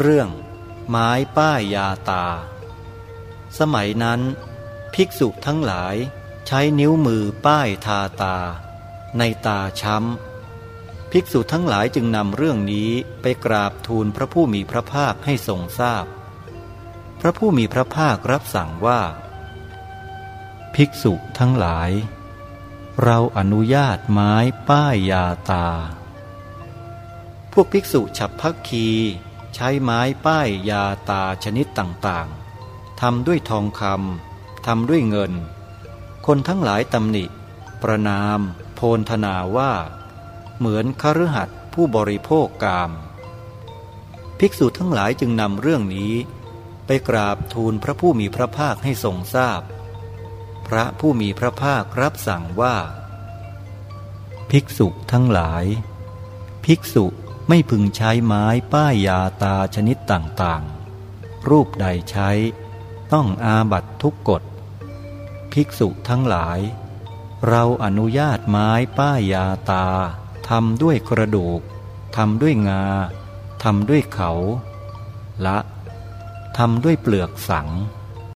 เรื่องไม้ป้ายยาตา สมัยนั้น ภิกษุทั้งหลายใช้นิ้วมือป้ายทาตา ในตาช้ำ ภิกษุทั้งหลายจึงนำเรื่องนี้ไปกราบทูลพระผู้มีพระภาคให้ทรงทราบพพระผู้มีพระภาครับสั่งว่า ภิกษุทั้งหลาย เราอนุญาตไม้ป้ายยาตา พวกภิกษุฉับพักคี ใช้ไม้ป้ายยาตาชนิดต่างๆทำด้วยทองคำทำด้วยเงิน คนทั้งหลายตำหนิ ประนาม โพนธนาว่า เหมือนคฤหัสถ์ผู้บริโภคกาม ภิกษุทั้งหลายจึงนำเรื่องนี้ ไปกราบทูลพระผู้มีพระภาคให้ทรงทราบพพระผู้มีพระภาครับสั่งว่า ภิกษุทั้งหลาย ภิกษุ ไม่พึงใช้ไม้ป้ายยาตาชนิดต่างๆ รูปใดใช้ ต้องอาบัตทุกกฎ ภิกษุทั้งหลาย เราอนุญาตไม้ป้ายยาตาทำด้วยกระดูกทำด้วยงาทำด้วยเขา ละทำด้วยเปลือกสัง「